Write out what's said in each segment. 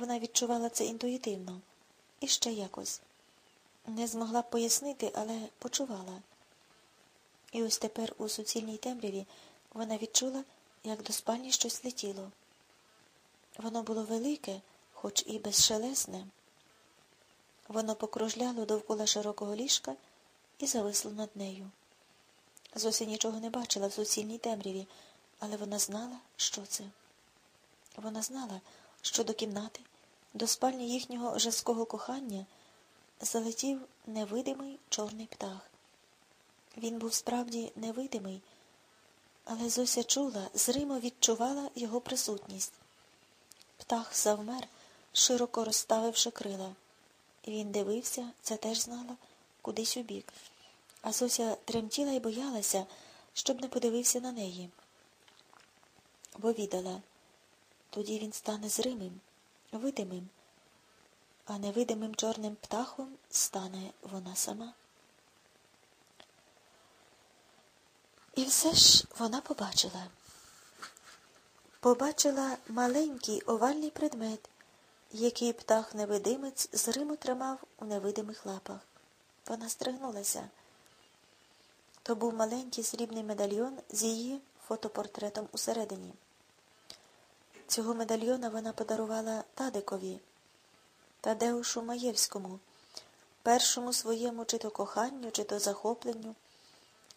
Вона відчувала це інтуїтивно і ще якось. Не змогла пояснити, але почувала. І ось тепер у суцільній темряві вона відчула, як до спальні щось летіло. Воно було велике, хоч і безшелесне. Воно покружляло довкола широкого ліжка і зависло над нею. Зося нічого не бачила в суцільній темряві, але вона знала, що це. Вона знала, що до кімнати, до спальні їхнього жаского кохання залетів невидимий чорний птах. Він був справді невидимий, але Зося чула, зримо відчувала його присутність. Птах завмер, широко розставивши крила. Він дивився, це теж знала, кудись у бік. А Зося тремтіла і боялася, щоб не подивився на неї. Бо відала, тоді він стане зримим, видимим, а невидимим чорним птахом стане вона сама. І все ж вона побачила. Побачила маленький овальний предмет, який птах невидимець зримо тримав у невидимих лапах. Вона стригнулася. То був маленький срібний медальйон з її фотопортретом усередині. Цього медальйона вона подарувала Тадикові, Тадеушу Маєвському, першому своєму чи то коханню, чи то захопленню,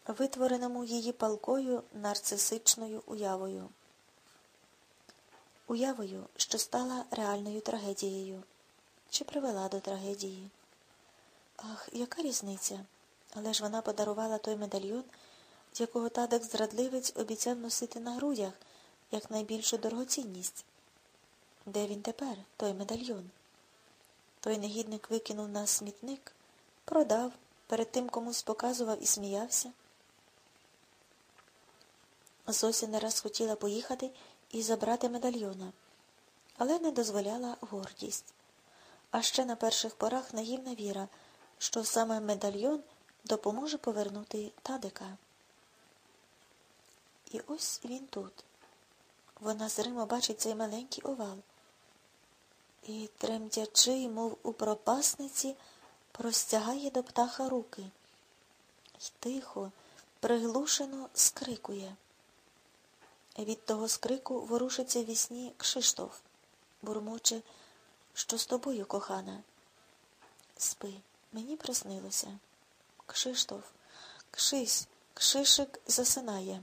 витвореному її палкою нарцисичною уявою. Уявою, що стала реальною трагедією, чи привела до трагедії. Ах, яка різниця? Але ж вона подарувала той медальйон, якого Тадек зрадливець обіцяв носити на грудях як найбільшу дорогоцінність. Де він тепер, той медальйон? Той негідник викинув на смітник, продав, перед тим комусь показував і сміявся. Зося не раз хотіла поїхати і забрати медальйона, але не дозволяла гордість. А ще на перших порах наївна віра, що саме медальйон допоможе повернути Тадика. І ось він тут. Вона зримо бачить цей маленький овал. І, тремтячи, мов у пропасниці, простягає до птаха руки й тихо, приглушено скрикує. Від того скрику ворушиться вісні Кшиштоф, бурмоче, що з тобою, кохана. Спи, мені приснилося. Кшиштоф, кшись, кшишик засинає.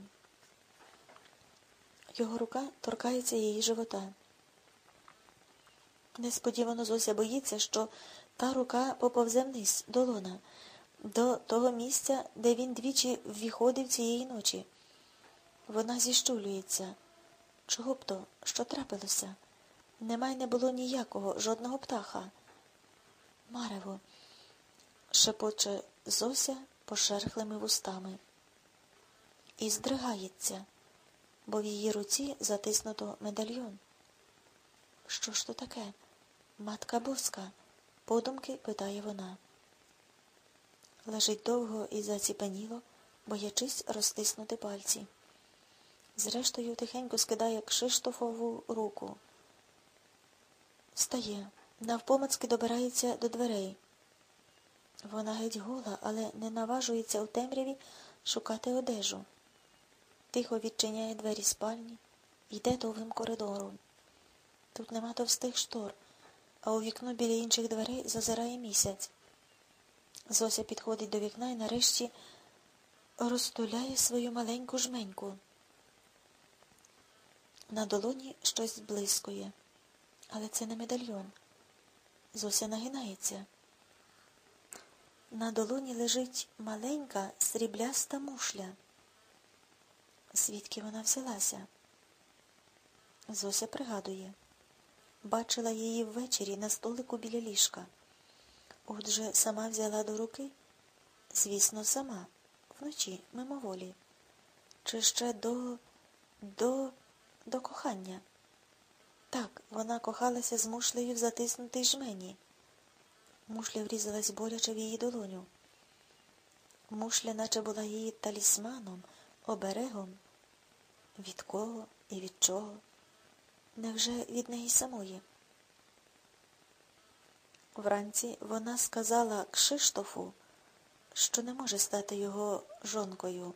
Його рука торкається її живота. Несподівано Зося боїться, що та рука поповзе вниз, долона, до того місця, де він двічі ввіходив цієї ночі. Вона зіщулюється. Чого б то, що трапилося? Немай не було ніякого, жодного птаха. Марево, шепоче Зося пошерхлими вустами. І здригається бо в її руці затиснуто медальйон. Що ж то таке? Матка боска, подумки питає вона. Лежить довго і заціпеніло, боячись розтиснути пальці. Зрештою, тихенько скидає Кшиштофову руку. Встає, навпомацки добирається до дверей. Вона геть гола, але не наважується у темряві шукати одежу тихо відчиняє двері спальні, йде довгим коридором. Тут нема товстих штор, а у вікно біля інших дверей зазирає місяць. Зося підходить до вікна і нарешті розтуляє свою маленьку жменьку. На долоні щось зблискує, але це не медальйон. Зося нагинається. На долоні лежить маленька срібляста мушля. Звідки вона взялася? Зося пригадує. Бачила її ввечері на столику біля ліжка. Отже, сама взяла до руки? Звісно, сама, вночі, мимоволі. Чи ще до, до, до кохання? Так, вона кохалася з мушлею в затиснутій жмені. Мушля врізалась боляче в її долоню. Мушля, наче була її талісманом оберегом? Від кого і від чого? Невже від неї самої? Вранці вона сказала Кшиштофу, що не може стати його жонкою,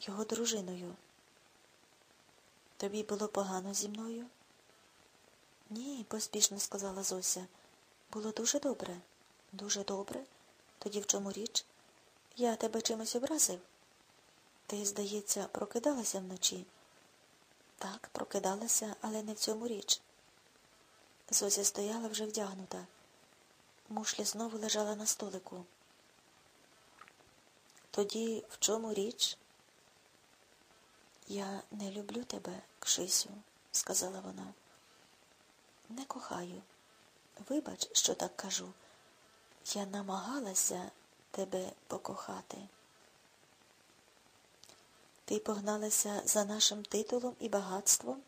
його дружиною. Тобі було погано зі мною? Ні, поспішно сказала Зося. Було дуже добре. Дуже добре. Тоді в чому річ? Я тебе чимось образив? Ти, здається, прокидалася вночі? Так, прокидалася, але не в цьому річ. Зося стояла вже вдягнута. Мушля знову лежала на столику. Тоді в чому річ? Я не люблю тебе, Кшисю, сказала вона. Не кохаю. Вибач, що так кажу. Я намагалася тебе покохати. Ти погналася за нашим титулом і багатством?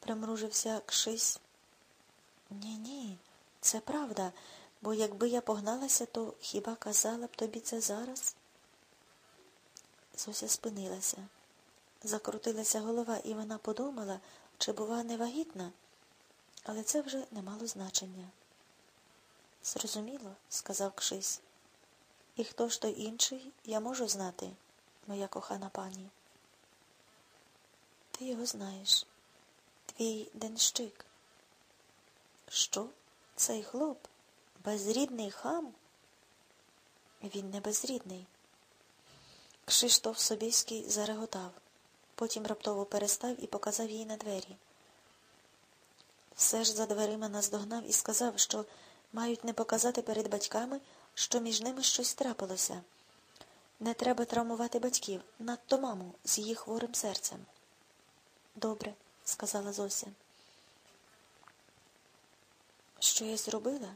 примружився Кшись. Ні, ні, це правда, бо якби я погналася, то хіба казала б тобі це зараз? Зося спинилася. Закрутилася голова, і вона подумала, чи, бува, не вагітна, але це вже не мало значення. Зрозуміло, сказав Кшись. І хто ж той інший, я можу знати, моя кохана пані. Ти його знаєш, твій денщик. Що? Цей хлоп? Безрідний хам? Він не безрідний. Кшиштоф Собіський зареготав, потім раптово перестав і показав їй на двері. Все ж за дверима наздогнав і сказав, що мають не показати перед батьками, що між ними щось трапилося. Не треба травмувати батьків, надто маму з її хворим серцем. Добре, сказала Зося. Що я зробила?